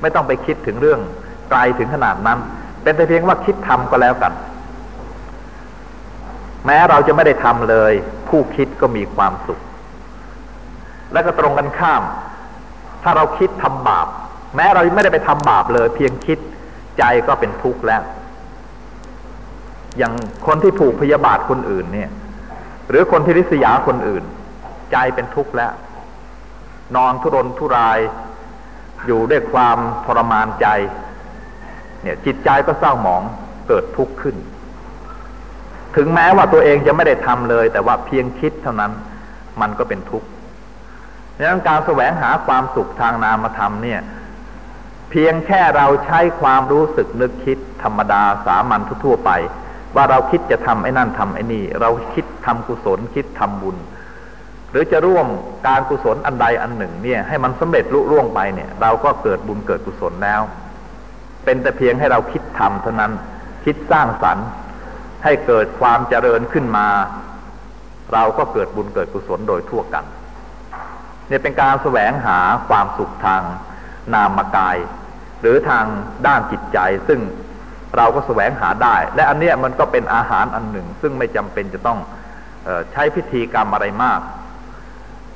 ไม่ต้องไปคิดถึงเรื่องไกลถึงขนาดนั้น เป็นแต่เพียงว่าคิดทำก็แล้วกัน แม้เราจะไม่ได้ทำเลย ผู้คิดก็มีความสุข และก็ตรงกันข้าม ถ้าเราคิดทำบาป แม้เราไม่ได้ไปทำบาปเลย เพียงคิดใจก็เป็นทุกข์แล้ว อย่างคนที่ผูกพยาบาทคนอื่นเนี่ย หรือคนที่ริษยาคนอื่น ใจเป็นทุกข์แล้ว นอนทุรนทุราย อยู่ด้วยความทรมานใจ เนี่ยจิตใจก็เศร้าหมองเกิดทุกข์ขึ้น ถึงแม้ว่าตัวเองจะไม่ได้ทำเลย แต่ว่าเพียงคิดเท่านั้นมันก็เป็นทุกข์ดังนั้นการแสวงหาความสุขทางนามธรรมเนี่ย เพียงแค่เราใช้ความรู้สึกนึกคิดธรรมดาสามัญทั่วไป ว่าเราคิดจะทำไอ้นั่นทำไอ้นี่ เราคิดทำกุศลคิดทำบุญ หรือจะร่วมการกุศลอันใดอันหนึ่งเนี่ยให้มันสำเร็จลุล่วงไปเนี่ยเราก็เกิดบุญเกิดกุศลแล้ว เป็นแต่เพียงให้เราคิดทำเท่านั้นคิดสร้างสรรค์ ให้เกิดความเจริญขึ้นมา เราก็เกิดบุญเกิดกุศลโดยทั่วกันเนี่ยเป็นการแสวงหาความสุขทางนามกาย หรือทางด้านจิตใจ ซึ่งเราก็แสวงหาได้ และอันเนี้ยมันก็เป็นอาหารอันหนึ่ง ซึ่งไม่จำเป็นจะต้องออใช้พิธีกรรมอะไรมาก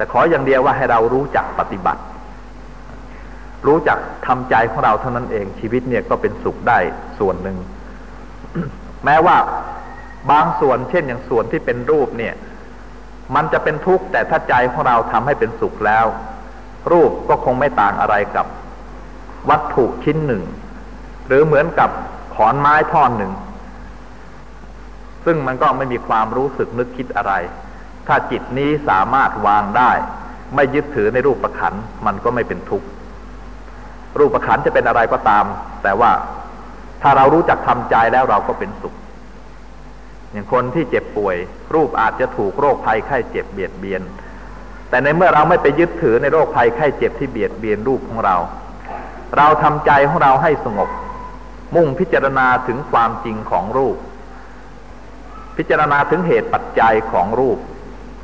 แต่ขออย่างเดียวว่าให้เรารู้จักปฏิบัติ รู้จักทำใจของเราเท่านั้นเองชีวิตเนี่ยก็เป็นสุขได้ส่วนหนึ่ง แม้ว่าบางส่วนเช่นอย่างส่วนที่เป็นรูปเนี่ย มันจะเป็นทุกข์แต่ถ้าใจของเราทำให้เป็นสุขแล้ว รูปก็คงไม่ต่างอะไรกับวัตถุชิ้นหนึ่ง หรือเหมือนกับขอนไม้ท่อนหนึ่ง ซึ่งมันก็ไม่มีความรู้สึกนึกคิดอะไร ถ้าจิตนี้สามารถวางได้ ไม่ยึดถือในรูปประขันมันก็ไม่เป็นทุกข์รูปประขันจะเป็นอะไรก็ตาม แต่ว่าถ้าเรารู้จักทำใจแล้วเราก็เป็นสุข อย่างคนที่เจ็บป่วย รูปอาจจะถูกโรคภัยไข้เจ็บเบียดเบียน แต่ในเมื่อเราไม่ไปยึดถือในโรคภัยไข้เจ็บที่เบียดเบียนรูปของเรา เราทำใจของเราให้สงบ มุ่งพิจารณาถึงความจริงของรูป พิจารณาถึงเหตุปัจจัยของรูป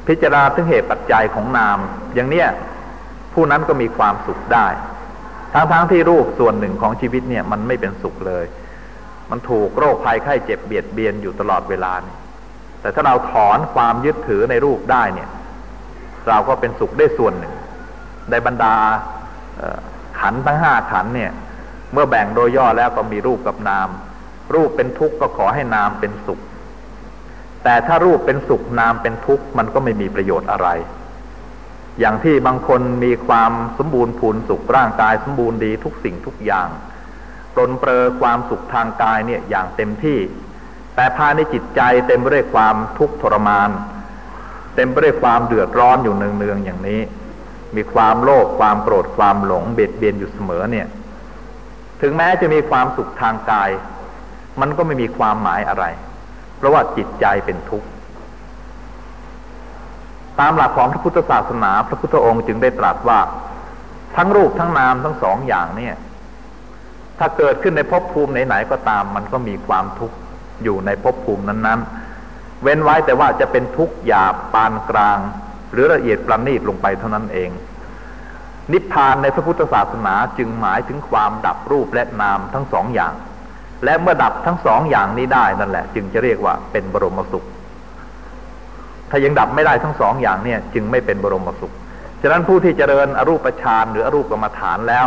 พิจารณาถึงเหตุปัจจัยของนาม อย่างเนี้ยผู้นั้นก็มีความสุขได้ ทั้งๆทที่รูปส่วนหนึ่งของชีวิตเนี่ยมันไม่เป็นสุขเลย มันถูกโรคภัยไข้เจ็บเบียดเบียนอยู่ตลอดเวลาเนี่ยแต่ถ้าเราถอนความยึดถือในรูปได้เนี่ย เราก็เป็นสุขได้ส่วนหนึ่งในบรรดาขันทั้งห้าขันเนี่ย เมื่อแบ่งโดยย่อแล้วก็มีรูปกับนาม รูปเป็นทุกข์ก็ขอให้นามเป็นสุข แต่ถ้ารูปเป็นสุขนามเป็นทุกข์มันก็ไม่มีประโยชน์อะไร อย่างที่บางคนมีความสมบูรณ์พูนสุขร่างกายสมบูรณ์ดีทุกสิ่งทุกอย่างปลนเปรอความสุขทางกายเนี่ยอย่างเต็มที่ แต่ภายในจิตใจเต็มไปด้วยความทุกข์ทรมาน เต็มไปด้วยความเดือดร้อนอยู่เนืองๆอย่างนี้ มีความโลภความโกรธความหลงเบียดเบียนอยู่เสมอเนี่ย ถึงแม้จะมีความสุขทางกาย มันก็ไม่มีความหมายอะไร เพราะว่าจิตใจเป็นทุกข์ ตามหลักของพระพุทธศาสนา พระพุทธองค์จึงได้ตรัสว่า ทั้งรูปทั้งนามทั้งสองอย่างเนี่ย ถ้าเกิดขึ้นในภพภูมิไหนๆก็ตาม มันก็มีความทุกข์อยู่ในภพภูมินั้นๆ เว้นไว้แต่ว่าจะเป็นทุกข์หยาบปานกลาง หรือละเอียดประณีตลงไปเท่านั้นเอง นิพพานในพระพุทธศาสนาจึงหมายถึงความดับรูปและนามทั้งสองอย่าง และเมื่อดับทั้งสองอย่างนี้ได้นั่นแหละ จึงจะเรียกว่าเป็นบรมสุข ถ้ายังดับไม่ได้ทั้งสองอย่างเนี่ย จึงไม่เป็นบรมสุข ฉะนั้นผู้ที่เจริญอรูปฌานหรืออรูปกรรมฐานแล้ว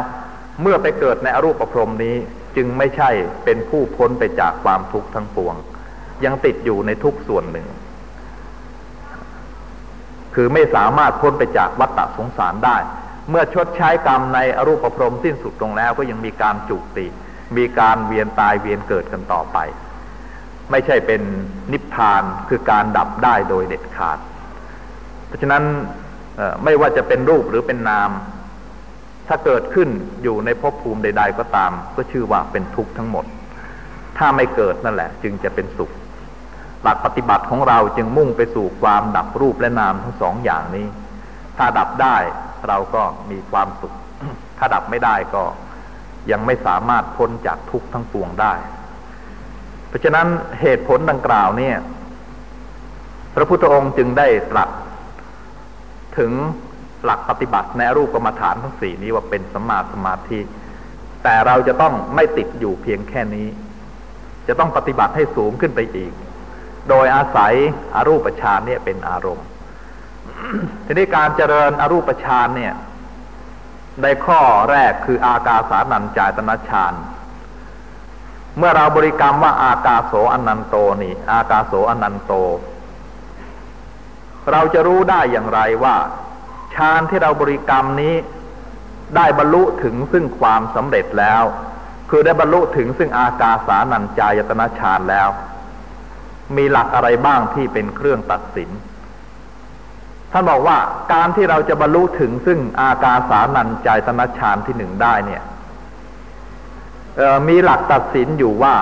เมื่อไปเกิดในอรูปประพรมนี้จึงไม่ใช่เป็นผู้พ้นไปจากความทุกข์ทั้งปวง ยังติดอยู่ในทุกส่วนหนึ่ง คือไม่สามารถพ้นไปจากวัฏฏะสงสารได้ เมื่อชดใช้กรรมในอรูปประพรมสิ้นสุดลงแล้วก็ยังมีการจุติ มีการเวียนตายเวียนเกิดกันต่อไป ไม่ใช่เป็นนิพพานคือการดับได้โดยเด็ดขาด เพราะฉะนั้นไม่ว่าจะเป็นรูปหรือเป็นนาม ถ้าเกิดขึ้นอยู่ในภพภูมิใด ๆ ก็ตาม ก็ชื่อว่าเป็นทุกข์ทั้งหมด ถ้าไม่เกิดนั่นแหละ จึงจะเป็นสุข หลักปฏิบัติของเราจึงมุ่งไปสู่ความดับรูปและนามทั้งสองอย่างนี้ ถ้าดับได้เราก็มีความสุข ถ้าดับไม่ได้ก็ ยังไม่สามารถพ้นจากทุกข์ทั้งปวงได้ เพราะฉะนั้นเหตุผลดังกล่าวเนี่ย พระพุทธองค์จึงได้ตรัสถึงหลักปฏิบัติในรูปกรรมฐานทั้งสี่นี้ว่าเป็นสมาสมาธิ แต่เราจะต้องไม่ติดอยู่เพียงแค่นี้ จะต้องปฏิบัติให้สูงขึ้นไปอีก โดยอาศัยอารูปฌานเนี่ยเป็นอารมณ์ ทีนี้การเจริญอรูปฌานเนี่ย ในข้อแรกคืออากาสานัญจายตนะฌานเมื่อเราบริกรรมว่าอากาโสอนันโตนี่ อากาโสอนันโต เราจะรู้ได้อย่างไรว่าฌานที่เราบริกรรมนี้ได้บรรลุถึงซึ่งความสำเร็จแล้ว คือได้บรรลุถึงซึ่งอากาสานัญจายตนะฌานแล้ว มีหลักอะไรบ้างที่เป็นเครื่องตัดสิน ท่านบอกว่าการที่เราจะบรรลุถึงซึ่งอากาสานัญจายตนะฌานที่หนึ่งได้เนี่ยมีหลักตัดสินอยู่ว่า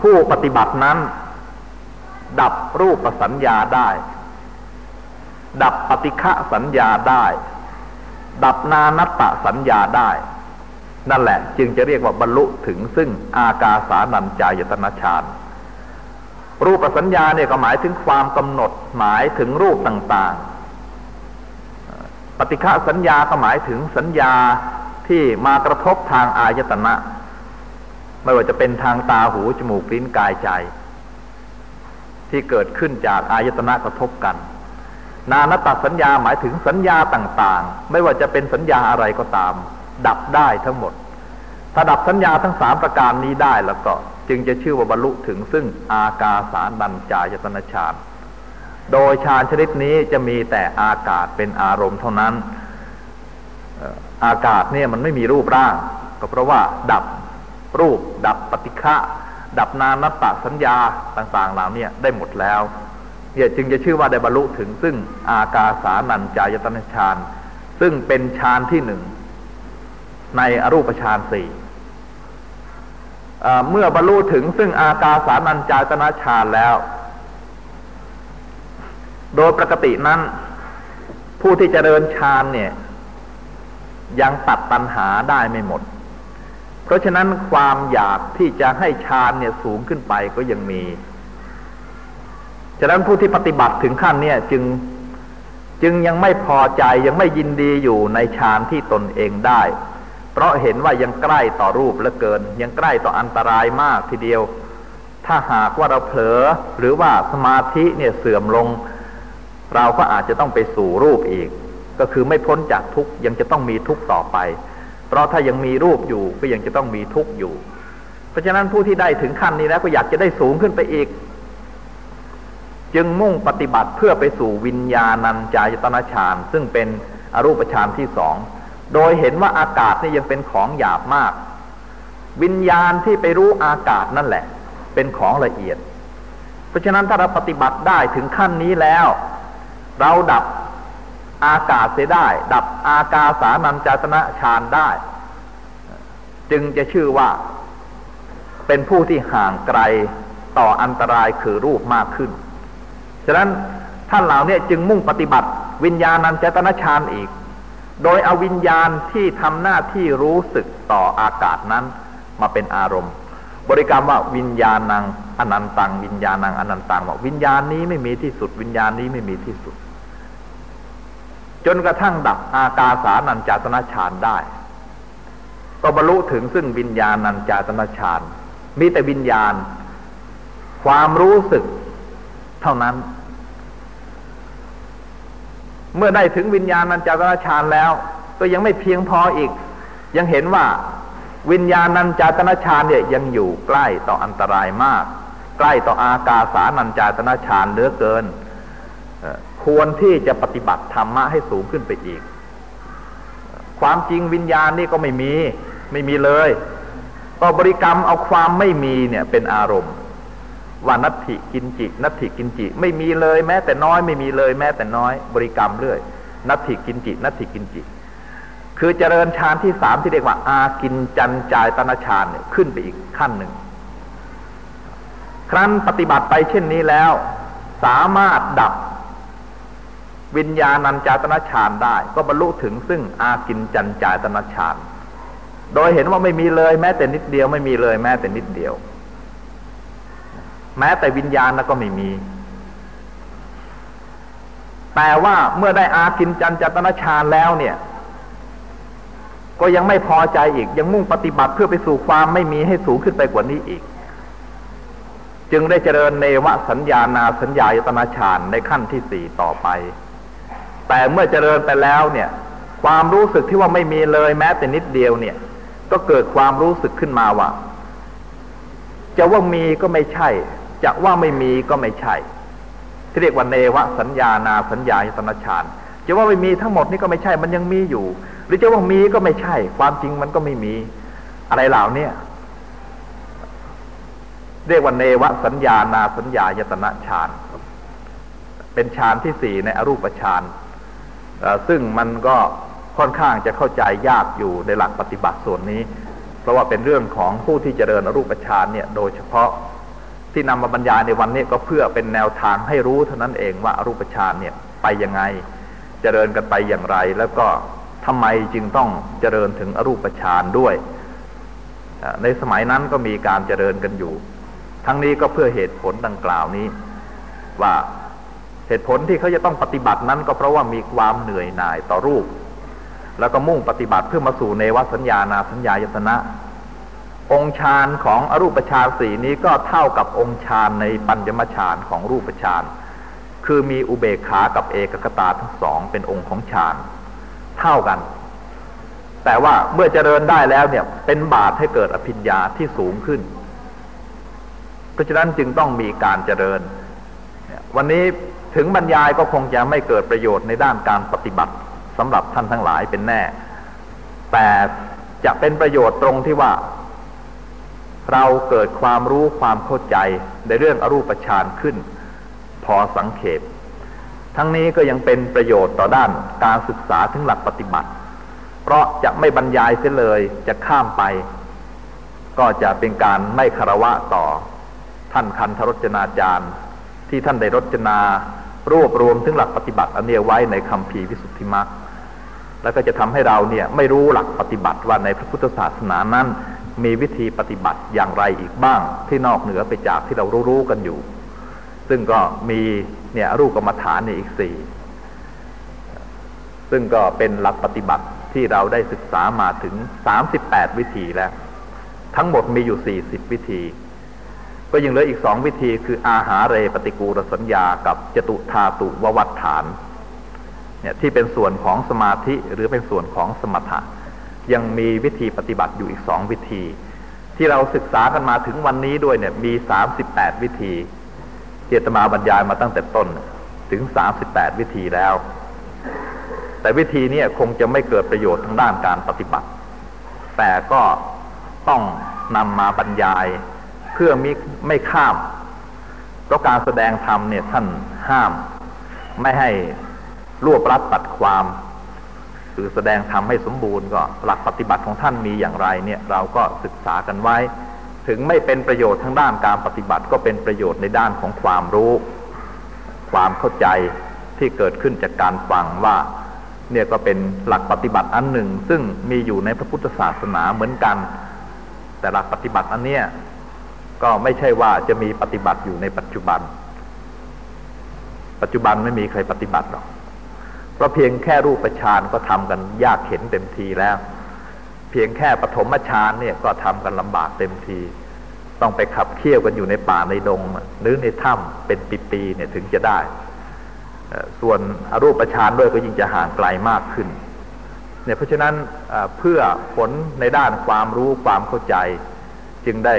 ผู้ปฏิบัตินั้น ดับรูปสัญญาได้ ดับปฏิฆะสัญญาได้ ดับนานัตตสัญญาได้ นั่นแหละ จึงจะเรียกว่าบรรลุถึงซึ่งอากาสานัญจายตนะฌาน รูปสัญญาเนี่ยก็หมายถึงความกำหนดหมายถึงรูปต่างๆ ปฏิฆะสัญญาก็หมายถึงสัญญาที่มากระทบทางอายตนะ ไม่ว่าจะเป็นทางตาหูจมูกลิ้นกายใจ ที่เกิดขึ้นจากอายตนะกระทบกัน นานตสัญญาหมายถึงสัญญาต่างๆ ไม่ว่าจะเป็นสัญญาอะไรก็ตาม ดับได้ทั้งหมด ถ้าดับสัญญาทั้งสามประการนี้ได้แล้วก็จึงจะชื่อว่าบรรลุถึงซึ่งอากาสารนัญจายตนะฌานโดยฌานชนิดนี้จะมีแต่อากาศเป็นอารมณ์เท่านั้นอากาศเนี่ยมันไม่มีรูปร่าง ก็เพราะว่าดับรูป ดับปฏิฆะดับนานัตตสัญญาต่างๆเหล่านี้ได้หมดแล้วเนี่ยจึงจะชื่อว่าได้บรรลุถึงซึ่งอากาสานัญจายตนะฌานซึ่งเป็นฌานที่หนึ่งในอรูปฌานสี่ เมื่อบรรลุถึงซึ่งอากาสานัญจายตนะฌานแล้ว โดยปกตินั้น ผู้ที่จเจริญฌานเนี่ย ยังตัดตัณหาได้ไม่หมด เพราะฉะนั้นความอยากที่จะให้ฌานเนี่ยสูงขึ้นไปก็ยังมีฉะนั้นผู้ที่ปฏิบัติถึงขั้นเนี่ยจึงจึงยังไม่พอใจยังไม่ยินดีอยู่ในฌานที่ตนเองได้ เพราะเห็นว่ายังใกล้ต่อรูปเหลือเกิน ยังใกล้ต่ออันตรายมากทีเดียว ถ้าหากว่าเราเผลอหรือว่าสมาธิเนี่ยเสื่อมลง เราก็อาจจะต้องไปสู่รูปอีก ก็คือไม่พ้นจากทุกยังจะต้องมีทุกต่อไป เพราะถ้ายังมีรูปอยู่ก็ยังจะต้องมีทุกอยู่ เพราะฉะนั้นผู้ที่ได้ถึงขั้นนี้แล้วก็อยากจะได้สูงขึ้นไปอีก จึงมุ่งปฏิบัติเพื่อไปสู่วิญญาณัญจายตนะฌานซึ่งเป็นอรูปฌานที่สอง โดยเห็นว่าอากาศนี่ยังเป็นของหยาบมาก วิญญาณที่ไปรู้อากาศนั่นแหละ เป็นของละเอียด เพราะฉะนั้นถ้าเราปฏิบัติได้ถึงขั้นนี้แล้ว เราดับอากาศเสียได้ ดับอากาสานัญจตนะฌานได้ จึงจะชื่อว่า เป็นผู้ที่ห่างไกลต่ออันตรายคือรูปมากขึ้น ฉะนั้นท่านเหล่านี้จึงมุ่งปฏิบัติวิญญาณัญจตนะฌานอีก โดยเอาวิญญาณที่ทำหน้าที่รู้สึกต่ออากาศนั้นมาเป็นอารมณ์ บริกรรมว่าวิญญาณังอนันตัง วิญญาณังอนันตังบอกวิญญาณนี้ไม่มีที่สุด วิญญาณนี้ไม่มีที่สุด จนกระทั่งดับอากาสานัญจาตนาฌานได้ ก็บรรลุถึงซึ่งวิญญาณัญจาตนาฌานมีแต่วิญญาณ ความรู้สึกเท่านั้น เมื่อได้ถึงวิญญาณัญจารฌานแล้ว ก็ยังไม่เพียงพออีก ยังเห็นว่าวิญญาณัญจารฌานเนี่ยยังอยู่ใกล้ต่ออันตรายมาก ใกล้ต่ออากาสานัญจารฌานเหลือเกินควรที่จะปฏิบัติธรรมะให้สูงขึ้นไปอีก ความจริงวิญญาณนี่ก็ไม่มี ไม่มีเลย ก็บริกรรมเอาความไม่มีเนี่ยเป็นอารมณ์ ว่านัตถิกินจินัตถิกินจิ ไม่มีเลยแม้แต่น้อยไม่มีเลยแม้แต่น้อย บริกรรมเรื่อย นัตถิกินจิ นัตถิกินจิ คือเจริญฌานที่สามที่เรียกว่า อากินจันจายตนาฌานเนี่ยขึ้นไปอีกขั้นหนึ่ง ครั้นปฏิบัติไปเช่นนี้แล้ว สามารถดับวิญญาณัญจาตนาฌานได้ ก็บรรลุถึงซึ่งอากินจันจายตนาฌานโดยเห็นว่าไม่มีเลยแม้แต่นิดเดียวไม่มีเลยแม้แต่นิดเดียว แม้แต่วิญญาณก็ไม่มี แต่ว่าเมื่อได้อากินจันจตนชาแล้วเนี่ย ก็ยังไม่พอใจอีก ยังมุ่งปฏิบัติเพื่อไปสู่ความไม่มีให้สูงขึ้นไปกว่านี้อีก จึงได้เจริญเนวสัญญานาสัญญายตนาฌานในขั้นที่สี่ต่อไป แต่เมื่อเจริญไปแล้วเนี่ย ความรู้สึกที่ว่าไม่มีเลยแม้แต่นิดเดียวเนี่ย ก็เกิดความรู้สึกขึ้นมาว่าจะว่ามีก็ไม่ใช่ จะว่าไม่มีก็ไม่ใช่ ที่เรียกว่าเนวสัญญานาสัญญายตนาฌานจะว่าไม่มีทั้งหมดนี่ก็ไม่ใช่ มันยังมีอยู่ หรือจะว่ามีก็ไม่ใช่ ความจริงมันก็ไม่มี อะไรเหล่านี้เรียกว่าเนวสัญญานาสัญญายตนะฌาน เป็นฌานที่สี่ในอรูปฌานซึ่งมันก็ค่อนข้างจะเข้าใจยากอยู่ในหลักปฏิบัติส่วนนี้ เพราะว่าเป็นเรื่องของผู้ที่เจริญอรูปฌานเนี่ย โดยเฉพาะ ที่นำมาบรรยายในวันนี้ก็เพื่อเป็นแนวทางให้รู้เท่านั้นเองว่าอรูปฌานเนี่ยไปยังไง เจริญกันไปอย่างไร แล้วก็ทำไมจึงต้องเจริญถึงอรูปฌานด้วย ในสมัยนั้นก็มีการเจริญกันอยู่ ทั้งนี้ก็เพื่อเหตุผลดังกล่าวนี้ ว่าเหตุผลที่เขาจะต้องปฏิบัตินั้นก็เพราะว่ามีความเหนื่อยหน่ายต่อรูป แล้วก็มุ่งปฏิบัติเพื่อมาสู่เนวสัญญานาสัญญายตนะ องค์ฌานของอรูปฌานสีนี้ก็เท่ากับองค์ฌานในปัญญมฌานของรูปฌานคือมีอุเบกขากับเอกกตาทั้งสองเป็นองค์ของฌานเท่ากัน แต่ว่าเมื่อเจริญได้แล้วเนี่ยเป็นบาตให้เกิดอภิญญาที่สูงขึ้น เพราะฉะนั้นจึงต้องมีการเจริญ วันนี้ถึงบรรยายก็คงจะไม่เกิดประโยชน์ในด้านการปฏิบัติสำหรับท่านทั้งหลายเป็นแน่ แต่จะเป็นประโยชน์ตรงที่ว่า เราเกิดความรู้ความเข้าใจในเรื่องอรูปฌานขึ้น พอสังเขปทั้งนี้ก็ยังเป็นประโยชน์ต่อด้านการศึกษาถึงหลักปฏิบัติ เพราะจะไม่บรรยายเสียเลยจะข้ามไป ก็จะเป็นการไม่คารวะต่อ ท่านคันธรจนาจารย์ ที่ท่านได้รจนารวบรวมถึงหลักปฏิบัติอันเนี้ยไว้ในคำพีวิสุทธิมรรคแล้วก็จะทำให้เราเนี่ยไม่รู้หลักปฏิบัติว่าในพระพุทธศาสนานั้น มีวิธีปฏิบัติอย่างไรอีกบ้าง ที่นอกเหนือไปจากที่เรารู้ๆกันอยู่ ซึ่งก็มีเนี่ยรูปกรรมฐานเนี่ยอีกสี่ซึ่งก็เป็นหลักปฏิบัติที่เราได้ศึกษามาถึงสามสิบแปดวิธีแล้ว ทั้งหมดมีอยู่สี่สิบวิธี ก็ยังเหลืออีกสองวิธีคืออาหาเรปฏิกูรสัญญากับจตุธาตุววัฏฐานเนี่ยที่เป็นส่วนของสมาธิหรือเป็นส่วนของสมถะ ยังมีวิธีปฏิบัติอยู่อีกสองวิธี ที่เราศึกษากันมาถึงวันนี้ด้วยเนี่ยมีสามสิบแปดวิธีที่ตมาบรรยายมาตั้งแต่ต้นถึงสามสิบแปดวิธีแล้ว แต่วิธีนี้คงจะไม่เกิดประโยชน์ทางด้านการปฏิบัติ แต่ก็ต้องนำมาบรรยายเพื่อมิไม่ข้ามเพราะการแสดงธรรมเนี่ยท่านห้าม ไม่ให้รวบรัดตัดความ คือแสดงธรรมให้สมบูรณ์ก็หลักปฏิบัติของท่านมีอย่างไรเนี่ยเราก็ศึกษากันไว้ ถึงไม่เป็นประโยชน์ทางด้านการปฏิบัติก็เป็นประโยชน์ในด้านของความรู้ ความเข้าใจที่เกิดขึ้นจากการฟังว่า เนี่ยก็เป็นหลักปฏิบัติอันหนึ่ง ซึ่งมีอยู่ในพระพุทธศาสนาเหมือนกัน แต่หลักปฏิบัติอันเนี้ยก็ไม่ใช่ว่าจะมีปฏิบัติอยู่ในปัจจุบัน ปัจจุบันไม่มีใครปฏิบัติหรอก เพราะเพียงแค่รูปฌานก็ทำกันยากเข็นเต็มทีแล้ว เพียงแค่ปฐมฌานเนี่ยก็ทำกันลำบากเต็มที ต้องไปขับเคี่ยวกันอยู่ในป่าในดงหรือในถ้ำเป็นปีๆเนี่ยถึงจะได้ ส่วนอรูปฌานด้วยก็ยิ่งจะห่างไกลมากขึ้นเนี่ยเพราะฉะนั้นเพื่อผลในด้านความรู้ความเข้าใจ จึงได้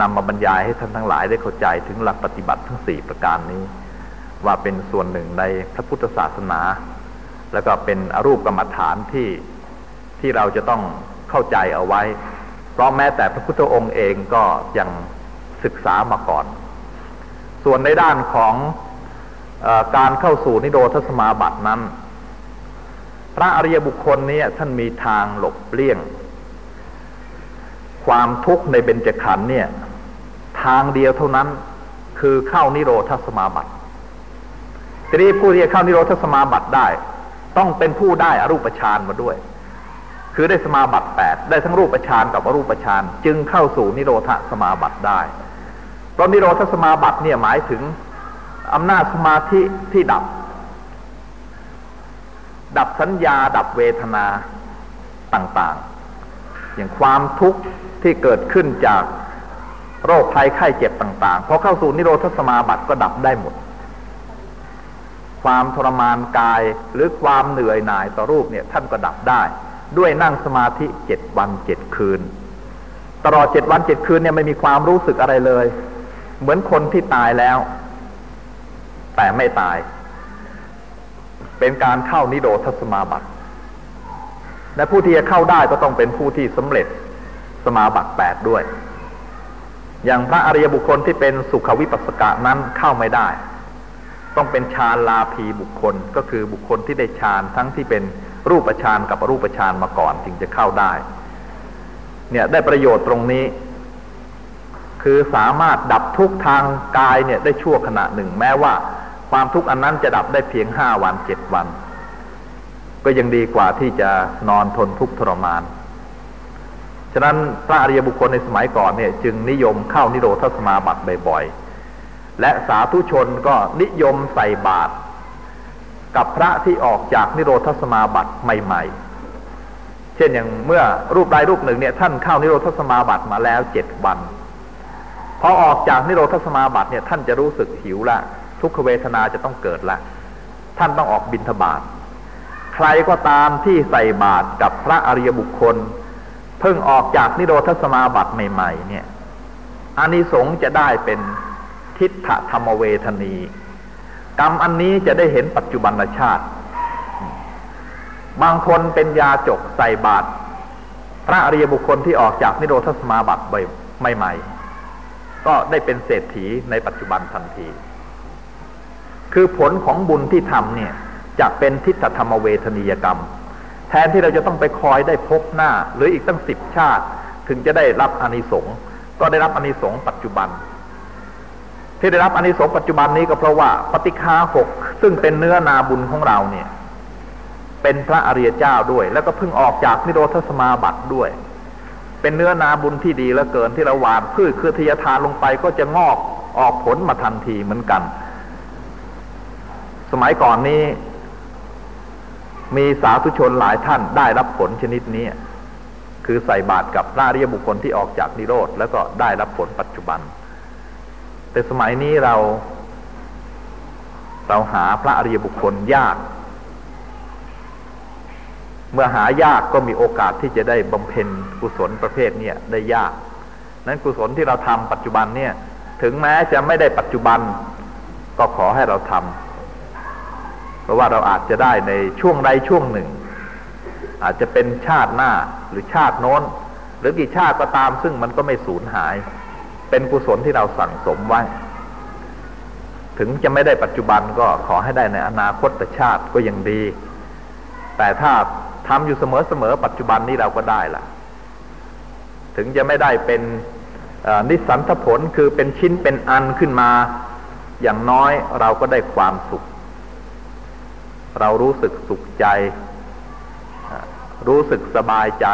นำมาบรรยายให้ท่านทั้งหลายได้เข้าใจถึงหลักปฏิบัติทั้งสี่ประการนี้ ว่าเป็นส่วนหนึ่งในพระพุทธศาสนา แล้วก็เป็นอรูปกรรมฐานที่ที่เราจะต้องเข้าใจเอาไว้ เพราะแม้แต่พระพุทธองค์เองก็ยังศึกษามาก่อน ส่วนในด้านของอการเข้าสู่นิโรธสมาบัตินั้น พระอริยบุคคลนี้ท่านมีทางหลบเลี่ยง ความทุกข์ในเบญจขันธ์เนี่ย ทางเดียวเท่านั้นคือเข้านิโรธสมาบัติทีนี้ผู้ที่จะเข้านิโรธสมาบัติได้ ต้องเป็นผู้ได้อรูปฌานมาด้วย คือได้สมาบัติแปดได้ทั้งรูปฌานกับอรูปฌานจึงเข้าสู่นิโรธสมาบัติได้เพราะนิโรธสมาบัติเนี่ยหมายถึงอำนาจสมาธิที่ดับ ดับสัญญาดับเวทนาต่างๆ อย่างความทุกข์ที่เกิดขึ้นจากโรคภัยไข้เจ็บต่างๆพอเข้าสู่นิโรธสมาบัติก็ดับได้หมด ความทรมานกายหรือความเหนื่อยหน่ายต่อรูปเนี่ยท่านก็ดับได้ ด้วยนั่งสมาธิเจ็ดวันเจ็ดคืน ตลอดเจ็ดวันเจ็ดคืนเนี่ยไม่มีความรู้สึกอะไรเลย เหมือนคนที่ตายแล้ว แต่ไม่ตาย เป็นการเข้านิโรธสมาบัติและผู้ที่จะเข้าได้ก็ต้องเป็นผู้ที่สำเร็จสมาบัติแปดด้วย อย่างพระอริยบุคคลที่เป็นสุขวิปัสสกะนั้นเข้าไม่ได้ ต้องเป็นฌานลาภีบุคคล ก็คือบุคคลที่ได้ฌานทั้งที่เป็นรูปฌานกับอรูปฌานมาก่อนจึงจะเข้าได้ เนี่ยได้ประโยชน์ตรงนี้ คือสามารถดับทุกทางกายเนี่ยได้ชั่วขณะหนึ่ง แม้ว่าความทุกข์อันนั้นจะดับได้เพียงห้าวันเจ็ดวัน ก็ยังดีกว่าที่จะนอนทนทุกข์ทรมาน ฉะนั้นพระอริยบุคคลในสมัยก่อนเนี่ย จึงนิยมเข้านิโรธสมาบัติบ่อยๆ และสาธุชนก็นิยมใส่บาตรกับพระที่ออกจากนิโรธสมาบัติใหม่ ๆ เช่นอย่างเมื่อรูปใดรูปหนึ่งเนี่ยท่านเข้านิโรธสมาบัติมาแล้วเจ็ดวันพอออกจากนิโรธสมาบัติเนี่ยท่านจะรู้สึกหิวละทุกขเวทนาจะต้องเกิดละ ท่านต้องออกบินทบาทใครก็ตามที่ใส่บาตรกับพระอริยบุคคล เพิ่งออกจากนิโรธสมาบัติใหม่ ๆ เนี่ยอานิสงส์จะได้เป็น ทิฏฐธรรมเวทนี กรรมอันนี้จะได้เห็นปัจจุบันชาติ บางคนเป็นยาจกใส่บาตรพระอริยบุคคลที่ออกจากนิโรธสมาบัติใหม่ๆ ก็ได้เป็นเศรษฐีในปัจจุบันทันที คือผลของบุญที่ทำเนี่ยจะเป็นทิฏฐธรรมเวทนียกรรม แทนที่เราจะต้องไปคอยได้พบหน้า หรืออีกตั้งสิบชาติ ถึงจะได้รับอานิสงส์ก็ได้รับอานิสงส์ปัจจุบัน ที่ได้รับอานิสงส์ปัจจุบันนี้ก็เพราะว่าปฏิฆาหกซึ่งเป็นเนื้อนาบุญของเราเนี่ย เป็นพระอริยเจ้าด้วย แล้วก็เพิ่งออกจากนิโรธสมาบัติด้วย เป็นเนื้อนาบุญที่ดีและเกินที่เราหวานพืชคือทยทานลงไปก็จะงอกออกผลมาทันทีเหมือนกัน สมัยก่อนนี้ มีสาธุชนหลายท่านได้รับผลชนิดนี้คือใส่บาตรกับพระอริยบุคคลที่ออกจากนิโรธแล้วก็ได้รับผลปัจจุบัน แต่สมัยนี้เรา เราหาพระอริยบุคคลยาก เมื่อหายากก็มีโอกาสที่จะได้บำเพ็ญกุศลประเภทนี้ได้ยาก นั้นกุศลที่เราทำปัจจุบันเนี่ย ถึงแม้จะไม่ได้ปัจจุบัน ก็ขอให้เราทำเพราะว่าเราอาจจะได้ในช่วงใดช่วงหนึ่ง อาจจะเป็นชาติหน้าหรือชาติโน้น หรือกี่ชาติก็ตามซึ่งมันก็ไม่สูญหาย เป็นกุศลที่เราสั่งสมไว้ ถึงจะไม่ได้ปัจจุบันก็ขอให้ได้ในอนาคตชาติก็ยังดี แต่ถ้าทำอยู่เสมอๆปัจจุบันนี้เราก็ได้ละถึงจะไม่ได้เป็นนิสันทผลคือเป็นชิ้นเป็นอันขึ้นมา อย่างน้อยเราก็ได้ความสุข เรารู้สึกสุขใจ รู้สึกสบายใจ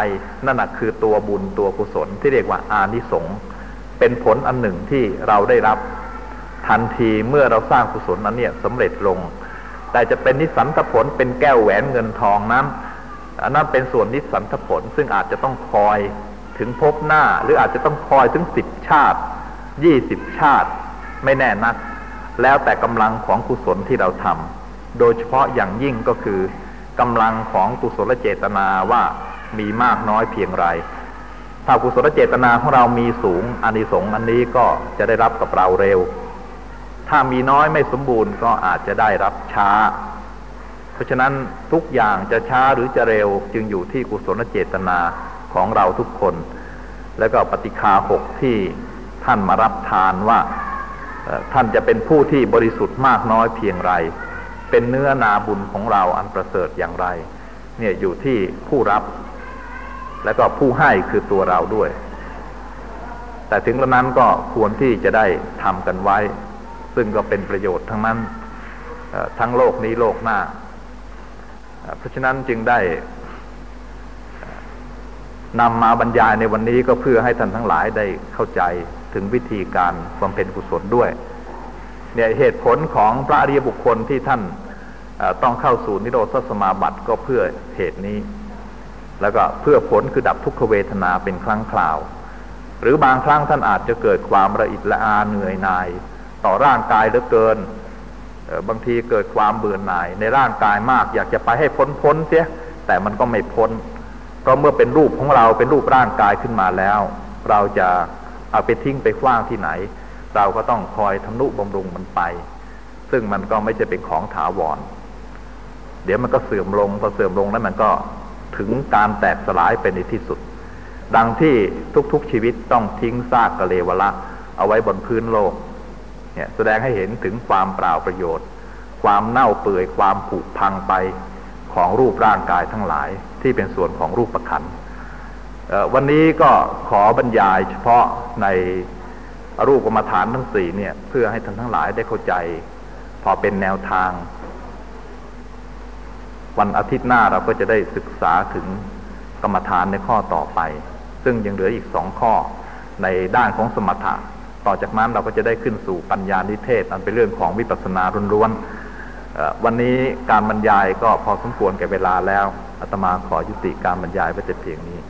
นั่นแหะคือตัวบุญตัวกุศลที่เรียกว่าอานิสงส์ เป็นผลอันหนึ่งที่เราได้รับทันทีเมื่อเราสร้างกุศลนั้นเนี่ยสำเร็จลง แต่จะเป็นนิสันทผลเป็นแก้วแหวนเงินทองนั้นอันนั้นเป็นส่วนนิสันทผลซึ่งอาจจะต้องคอยถึงพบหน้า หรืออาจจะต้องคอยถึงสิบชาติยี่สิบชาติ ไม่แน่นัก แล้วแต่กำลังของกุศลที่เราทำโดยเฉพาะอย่างยิ่งก็คือกำลังของกุศลเจตนาว่ามีมากน้อยเพียงไร ถ้ากุศลเจตนาของเรามีสูงอานิสงส์อันนี้ก็จะได้รับกับเราเร็ว ถ้ามีน้อยไม่สมบูรณ์ก็อาจจะได้รับช้า เพราะฉะนั้นทุกอย่างจะช้าหรือจะเร็วจึงอยู่ที่กุศลเจตนาของเราทุกคน แล้วก็ปฏิคาหกที่ท่านมารับทานว่าท่านจะเป็นผู้ที่บริสุทธิ์มากน้อยเพียงไร เป็นเนื้อนาบุญของเราอันประเสริฐอย่างไร เนี่ยอยู่ที่ผู้รับ และก็ผู้ให้คือตัวเราด้วย แต่ถึงกระนั้นก็ควรที่จะได้ทำกันไว้ ซึ่งก็เป็นประโยชน์ทั้งนั้นทั้งโลกนี้โลกหน้า เพราะฉะนั้นจึงได้นำมาบรรยายในวันนี้ก็เพื่อให้ท่านทั้งหลายได้เข้าใจถึงวิธีการบำเพ็ญกุศลด้วย เนี่ยเหตุผลของพระอริยบุคคลที่ท่านต้องเข้าสู่นิโรธสมาบัติก็เพื่อเหตุนี้ แล้วก็เพื่อผลคือดับทุกขเวทนาเป็นครั้งคราว หรือบางครั้งท่านอาจจะเกิดความระอิดละอาเหนื่อยหน่าย ต่อร่างกายเหลือเกิน บางทีเกิดความเบื่อหน่าย ในร่างกายมากอยากจะไปให้พ้นพ้นเสีย แต่มันก็ไม่พ้น เพราะเมื่อเป็นรูปของเราเป็นรูปร่างกายขึ้นมาแล้ว เราจะเอาไปทิ้งไปคว้างที่ไหน เราก็ต้องคอยทำนุบำรุงมันไป ซึ่งมันก็ไม่ใช่เป็นของถาวร เดี๋ยวมันก็เสื่อมลงพอเสื่อมลงแล้วมันก็ ถึงการแตกสลายเป็นในที่สุด ดังที่ทุกๆชีวิตต้องทิ้งซากกะเลวละ เอาไว้บนพื้นโลกเนี่ยแสดงให้เห็นถึงความเปล่าประโยชน์ ความเน่าเปื่อยความผุพังไปของรูปร่างกายทั้งหลายที่เป็นส่วนของรูปประคันวันนี้ก็ขอบรรยายเฉพาะในรูปกรรมฐานทั้งสี่เนี่ยเพื่อให้ท่านทั้งหลายได้เข้าใจ พอเป็นแนวทาง วันอาทิตย์หน้าเราก็จะได้ศึกษาถึงกรรมฐานในข้อต่อไป ซึ่งยังเหลืออีกสองข้อในด้านของสมถะ ต่อจากนั้นเราก็จะได้ขึ้นสู่ปัญญานิเทศ อันเป็นเรื่องของวิปัสสนาล้วนๆวันนี้การบรรยายก็พอสมควรแก่เวลาแล้วอาตมาขอยุติการบรรยายไว้แต่เพียงนี้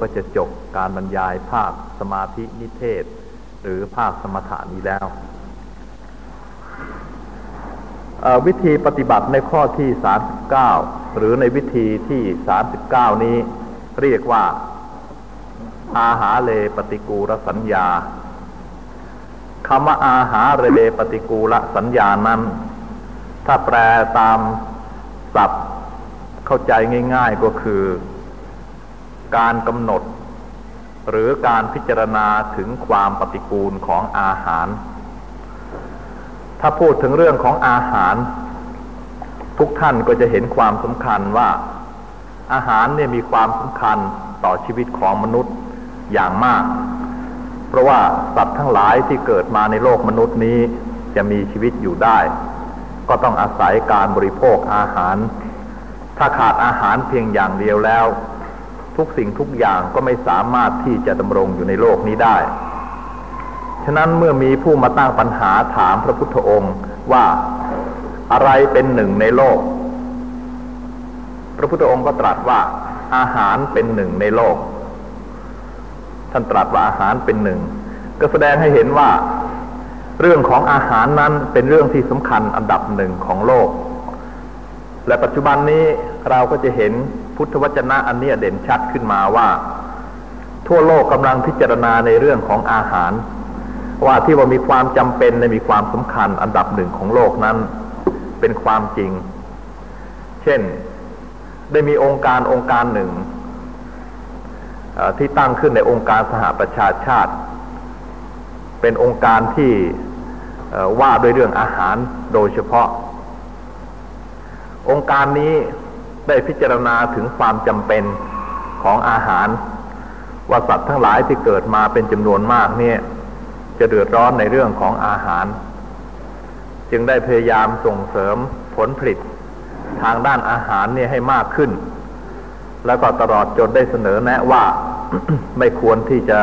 ก็จะจบการบรรยายภาคสมาธินิเทศ หรือภาคสมถานี้แล้ว วิธีปฏิบัติในข้อที่ 39 หรือในวิธีที่ 39 นี้ เรียกว่า อาหาเลปฏิกูลสัญญาคำว่าอาหาเรเลปฏิกูลสัญญานั้น ถ้าแปลตามศัพท์เข้าใจง่าย ๆก็คือ การกำหนด หรือการพิจารณาถึงความปฏิกูลของอาหาร ถ้าพูดถึงเรื่องของอาหาร ทุกท่านก็จะเห็นความสำคัญว่า อาหารเนี่ยมีความสำคัญต่อชีวิตของมนุษย์อย่างมาก เพราะว่าสัตว์ทั้งหลายที่เกิดมาในโลกมนุษย์นี้จะมีชีวิตอยู่ได้ ก็ต้องอาศัยการบริโภคอาหาร ถ้าขาดอาหารเพียงอย่างเดียวแล้ว ทุกสิ่งทุกอย่างก็ไม่สามารถที่จะดำรงอยู่ในโลกนี้ได้ ฉะนั้นเมื่อมีผู้มาตั้งปัญหาถามพระพุทธองค์ว่าอะไรเป็นหนึ่งในโลก พระพุทธองค์ก็ตรัสว่าอาหารเป็นหนึ่งในโลก ท่านตรัสว่าอาหารเป็นหนึ่ง ก็แสดงให้เห็นว่า เรื่องของอาหารนั้นเป็นเรื่องที่สำคัญอันดับหนึ่งของโลก และปัจจุบันนี้เราก็จะเห็นพุทธวจนะอันนี้เด่นชัดขึ้นมาว่า ทั่วโลกกำลังพิจารณาในเรื่องของอาหาร ว่าที่ว่ามีความจำเป็นและมีความสำคัญอันดับหนึ่งของโลกนั้น เป็นความจริง เช่นได้มีองค์การองค์การหนึ่งที่ตั้งขึ้นในองค์การสหประชาชาติ เป็นองค์การที่ว่าด้วยเรื่องอาหารโดยเฉพาะ องค์การนี้ได้พิจารณาถึงความจำเป็นของอาหาร ว่าสัตว์ทั้งหลายที่เกิดมาเป็นจำนวนมากเนี่ย จะเดือดร้อนในเรื่องของอาหาร จึงได้พยายามส่งเสริมผลผลิตทางด้านอาหารเนี่ยให้มากขึ้น แล้วก็ตลอดจนได้เสนอแนะว่าไม่ควรที่จะ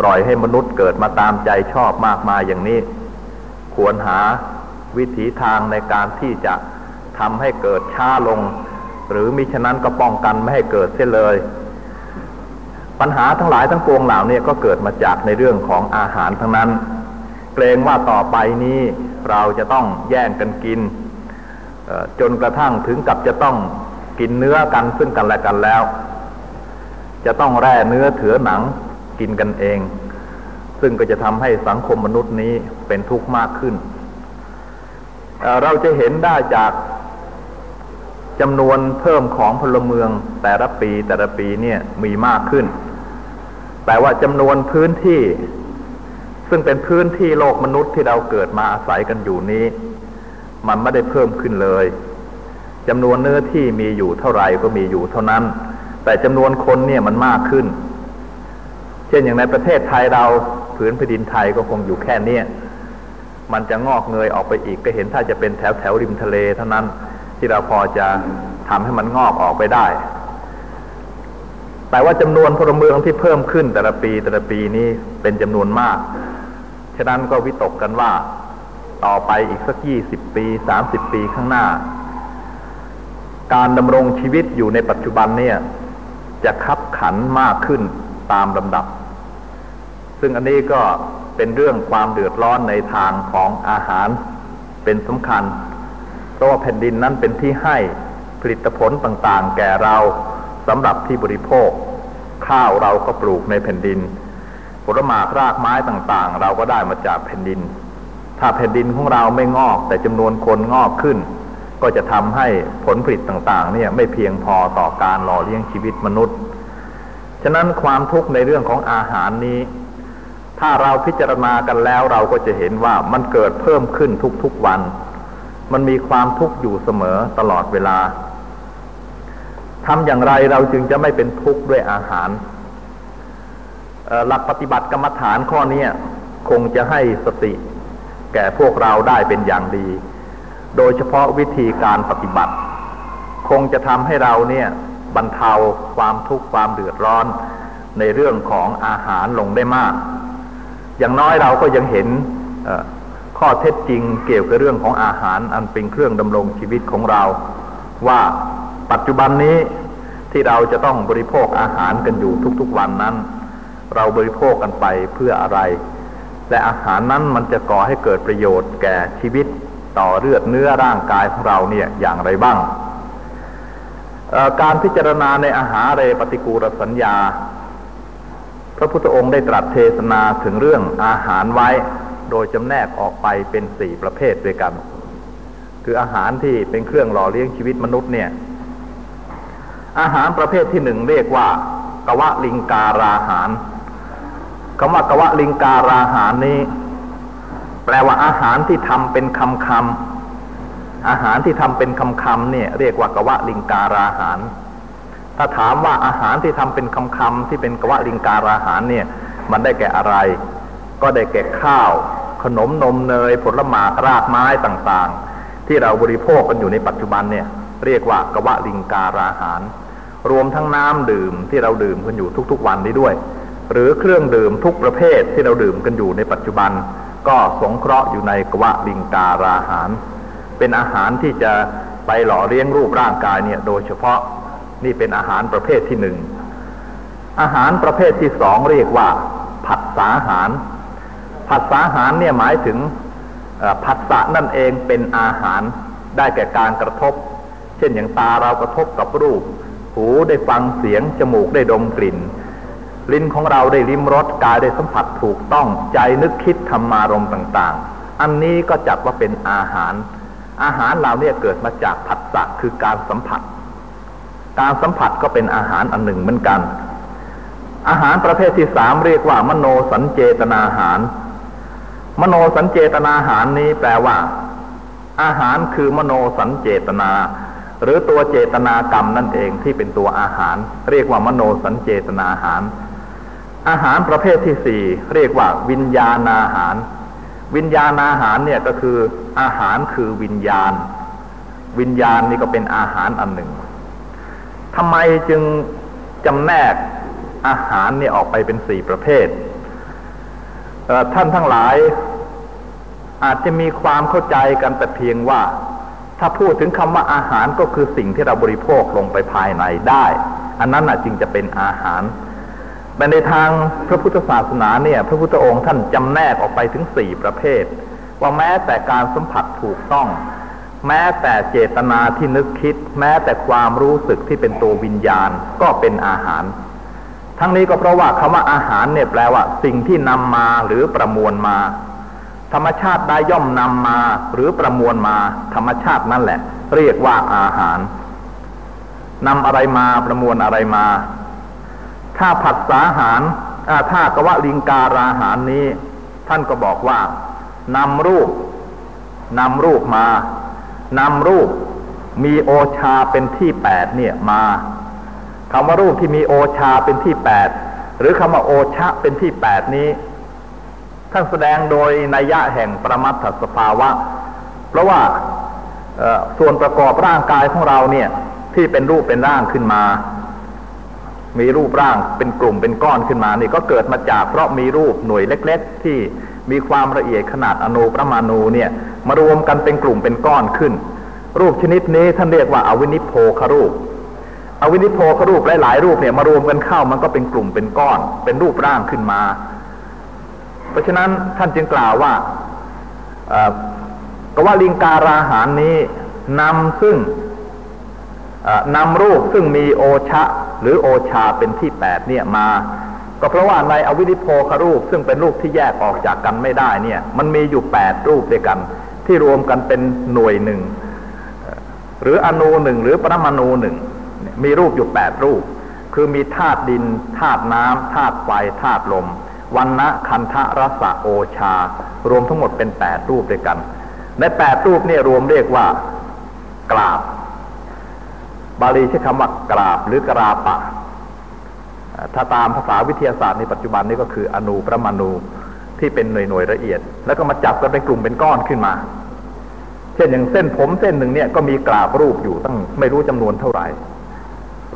ปล่อยให้มนุษย์เกิดมาตามใจชอบมากมายอย่างนี้ ควรหาวิถีทางในการที่จะทำให้เกิดช้าลง หรือมิฉะนั้นก็ป้องกันไม่ให้เกิดเสียเลย ปัญหาทั้งหลายทั้งปวงเหล่านี้ก็เกิดมาจากในเรื่องของอาหารทั้งนั้น เกรงว่าต่อไปนี้เราจะต้องแย่งกันกิน จนกระทั่งถึงกับจะต้องกินเนื้อกันซึ่งกันและกันแล้ว จะต้องแร่เนื้อเถือหนังกินกันเอง ซึ่งก็จะทำให้สังคมมนุษย์นี้เป็นทุกข์มากขึ้นเราจะเห็นได้จากจำนวนเพิ่มของพลเมืองแต่ละปีแต่ละปีเนี่ยมีมากขึ้น แต่ว่าจำนวนพื้นที่ ซึ่งเป็นพื้นที่โลกมนุษย์ที่เราเกิดมาอาศัยกันอยู่นี้ มันไม่ได้เพิ่มขึ้นเลยจำนวนเนื้อที่มีอยู่เท่าไหร่ก็มีอยู่เท่านั้น แต่จำนวนคนเนี่ยมันมากขึ้น เช่นอย่างในประเทศไทยเราผืนแผ่นดินไทยก็คงอยู่แค่เนี้ยมันจะงอกเงยออกไปอีกก็เห็นถ้าจะเป็นแถวแถวริมทะเลเท่านั้นที่เราพอจะทำให้มันงอกออกไปได้ แต่ว่าจำนวนพลเมืองที่เพิ่มขึ้นแต่ละปีแต่ละปีนี้เป็นจำนวนมาก ฉะนั้นก็วิตกกันว่า ต่อไปอีกสักยี่สิบปีสามสิบปีข้างหน้า การดำรงชีวิตอยู่ในปัจจุบันเนี่ยจะคับขันมากขึ้นตามลำดับ ซึ่งอันนี้ก็เป็นเรื่องความเดือดร้อนในทางของอาหารเป็นสำคัญ เพราะว่าแผ่นดินนั้นเป็นที่ให้ผลิตผลต่างๆ แก่เรา สำหรับที่บริโภค ข้าวเราก็ปลูกในแผ่นดินผลไม้รากไม้ต่างๆ เราก็ได้มาจากแผ่นดิน ถ้าแผ่นดินของเราไม่งอก แต่จำนวนคนงอกขึ้น ก็จะทำให้ผลผลิตต่างๆ เนี่ยไม่เพียงพอต่อการหล่อเลี้ยงชีวิตมนุษย์ ฉะนั้นความทุกข์ในเรื่องของอาหารนี้ ถ้าเราพิจารณากันแล้วเราก็จะเห็นว่ามันเกิดเพิ่มขึ้นทุกๆวัน มันมีความทุกข์อยู่เสมอตลอดเวลา ทำอย่างไรเราจึงจะไม่เป็นทุกข์ด้วยอาหาร หลักปฏิบัติกรรมฐานข้อนี้คงจะให้สติ แก่พวกเราได้เป็นอย่างดี โดยเฉพาะวิธีการปฏิบัติ คงจะทำให้เราเนี่ยบรรเทาความทุกข์ความเดือดร้อนในเรื่องของอาหารลงได้มาก อย่างน้อยเราก็ยังเห็นข้อเท็จจริงเกี่ยวกับเรื่องของอาหารอันเป็นเครื่องดำรงชีวิตของเรา ว่า ปัจจุบันนี้ที่เราจะต้องบริโภคอาหารกันอยู่ทุกๆวันนั้น เราบริโภคกันไปเพื่ออะไร และอาหารนั้นมันจะก่อให้เกิดประโยชน์แก่ชีวิตต่อเลือดเนื้อร่างกายของเราเนี่ยอย่างไรบ้าง การพิจารณาในอาหารเรปฏิกูลสัญญา พระพุทธองค์ได้ตรัสเทศนาถึงเรื่องอาหารไว้ โดยจำแนกออกไปเป็นสี่ประเภทด้วยกัน คืออาหารที่เป็นเครื่องหล่อเลี้ยงชีวิตมนุษย์เนี่ย อาหารประเภทที่หนึ่งเรียกว่ากวะลิงการาหารคำว่ากวะลิงการาหารนี้ แปลว่าอาหารที่ทำเป็นคำคำอาหารที่ทำเป็นคำคำเนี่ย เรียกว่ากวะลิงการาหาร ถ้าถามว่าอาหารที่ทำเป็นคำคำที่เป็นกวะลิงการาหารเนี่ย มันได้แก่อะไร ก็ได้แก่ข้าว ขนมนมเนย ผลไม้รากไม้ต่างๆ ที่เราบริโภคกันอยู่ในปัจจุบันเนี่ย เรียกว่ากวะลิงการาหาร รวมทั้งน้ำดื่มที่เราดื่มกันอยู่ทุก ๆ วันนี้ด้วย หรือเครื่องดื่มทุกประเภทที่เราดื่มกันอยู่ในปัจจุบัน ก็สงเคราะห์อยู่ในกวะลิงการาหาร เป็นอาหารที่จะไปหล่อเลี้ยงรูปร่างกายเนี่ยโดยเฉพาะนี่เป็นอาหารประเภทที่หนึ่งอาหารประเภทที่สองเรียกว่า ผัสสาหาร ผัสสาหารเนี่ยหมายถึงผัสสะนั่นเองเป็นอาหารได้แก่การกระทบ เช่นอย่างตาเรากระทบกับรูป หูได้ฟังเสียง จมูกได้ดมกลิ่น ลิ้นของเราได้ลิ้มรสกายได้สัมผัสถูกต้องใจนึกคิดธรรมารมต่าง ๆ อันนี้ก็จัดว่าเป็นอาหาร อาหารเหล่านี้เกิดมาจากผัสสะคือการสัมผัส การสัมผัสก็เป็นอาหารอันหนึ่งเหมือนกัน อาหารประเภทที่สามเรียกว่ามโนสัญเจตนาอาหาร มโนสัญเจตนาอาหารนี้แปลว่า อาหารคือมโนสัญเจตนา หรือตัวเจตนากรรมนั่นเองที่เป็นตัวอาหาร เรียกว่ามโนสัญเจตนาอาหาร อาหารประเภทที่สี่เรียกว่าวิญญาณอาหาร วิญญาณอาหารเนี่ยก็คืออาหารคือวิญญาณ วิญญาณนี่ก็เป็นอาหารอันหนึ่งทำไมจึงจำแนกอาหารเนี่ยออกไปเป็นสี่ประเภท ท่านทั้งหลายอาจจะมีความเข้าใจกันแต่เพียงว่า ถ้าพูดถึงคำว่าอาหารก็คือสิ่งที่เราบริโภคลงไปภายในได้ อันนั้นนะจึงจะเป็นอาหารแต่ในทางพระพุทธศาสนาเนี่ย พระพุทธองค์ท่านจำแนกออกไปถึงสี่ประเภท ว่าแม้แต่การสัมผัสถูกต้อง แม้แต่เจตนาที่นึกคิด แม้แต่ความรู้สึกที่เป็นตัววิญญาณก็เป็นอาหาร ทั้งนี้ก็เพราะว่าคำว่าอาหารเนี่ยแปลว่า สิ่งที่นำมาหรือประมวลมา ธรรมชาติได้ย่อมนำมาหรือประมวลมา ธรรมชาตินั่นแหละ เรียกว่าอาหารนำอะไรมาประมวลอะไรมา ถ้าผัสสาหารถ้ากวะลิงการาหารนี้ ท่านก็บอกว่านำรูปนำรูปมานำรูปมีโอชาเป็นที่แปดเนี่ยมาคำว่ารูปที่มีโอชาเป็นที่แปดหรือคำว่าโอชะเป็นที่แปดนี้ ท่านแสดงโดยนัยยะแห่งประมัตถสภาวะ เพราะว่าส่วนประกอบร่างกายของเราเนี่ยที่เป็นรูปเป็นร่างขึ้นมา มีรูปร่างเป็นกลุ่มเป็นก้อนขึ้นมานี่ก็เกิดมาจากเพราะมีรูปหน่วยเล็ก ๆ ที่มีความละเอียดขนาดอนุประมาณูเนี่ยมารวมกันเป็นกลุ่มเป็นก้อนขึ้น รูปชนิดนี้ท่านเรียกว่าอวินิโพครูป อวินิโพครูปหลายๆรูปเนี่ยมารวมกันเข้ามันก็เป็นกลุ่มเป็นก้อน เป็นรูปร่างขึ้นมา ราะฉะนั้นท่านจึงกล่าวว่ากว่าลิงการาหารนี้นำซึ่งนำรูปซึ่งมีโอชะ หรือโอชาเป็นที่แปดเนี่ยมา ก็เพราะว่าในอวินิโพครูปซึ่งเป็นรูปที่แยกออกจากกันไม่ได้เนี่ย มันมีอยู่แปดรูปด้วยกัน ที่รวมกันเป็นหน่วยหนึ่งหรืออนูหนึ่งหรือปรมาณูหนึ่งมีรูปอยู่แปดรูป คือมีธาตุดินธาตุน้ำธาตุไฟธาตุลม วันนะคันทะรสะโอชา รวมทั้งหมดเป็นแปดรูปด้วยกัน ในแปดรูปเนี่ยรวมเรียกว่ากราบบาลีใช้คำว่ากราบหรือกราปะ ถ้าตามภาษาวิทยาศาสตร์ในปัจจุบันนี้ก็คืออนูประมาณูที่เป็นหน่วยหน่วยละเอียด แล้วก็มาจับกันเป็นกลุ่มเป็นก้อนขึ้นมา เช่นอย่างเส้นผมเส้นหนึ่งเนี่ยก็มีกราบรูปอยู่ตั้งไม่รู้จำนวนเท่าไหร่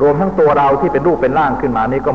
รวมทั้งตัวเราที่เป็นรูปเป็นร่างขึ้นมานี่ก็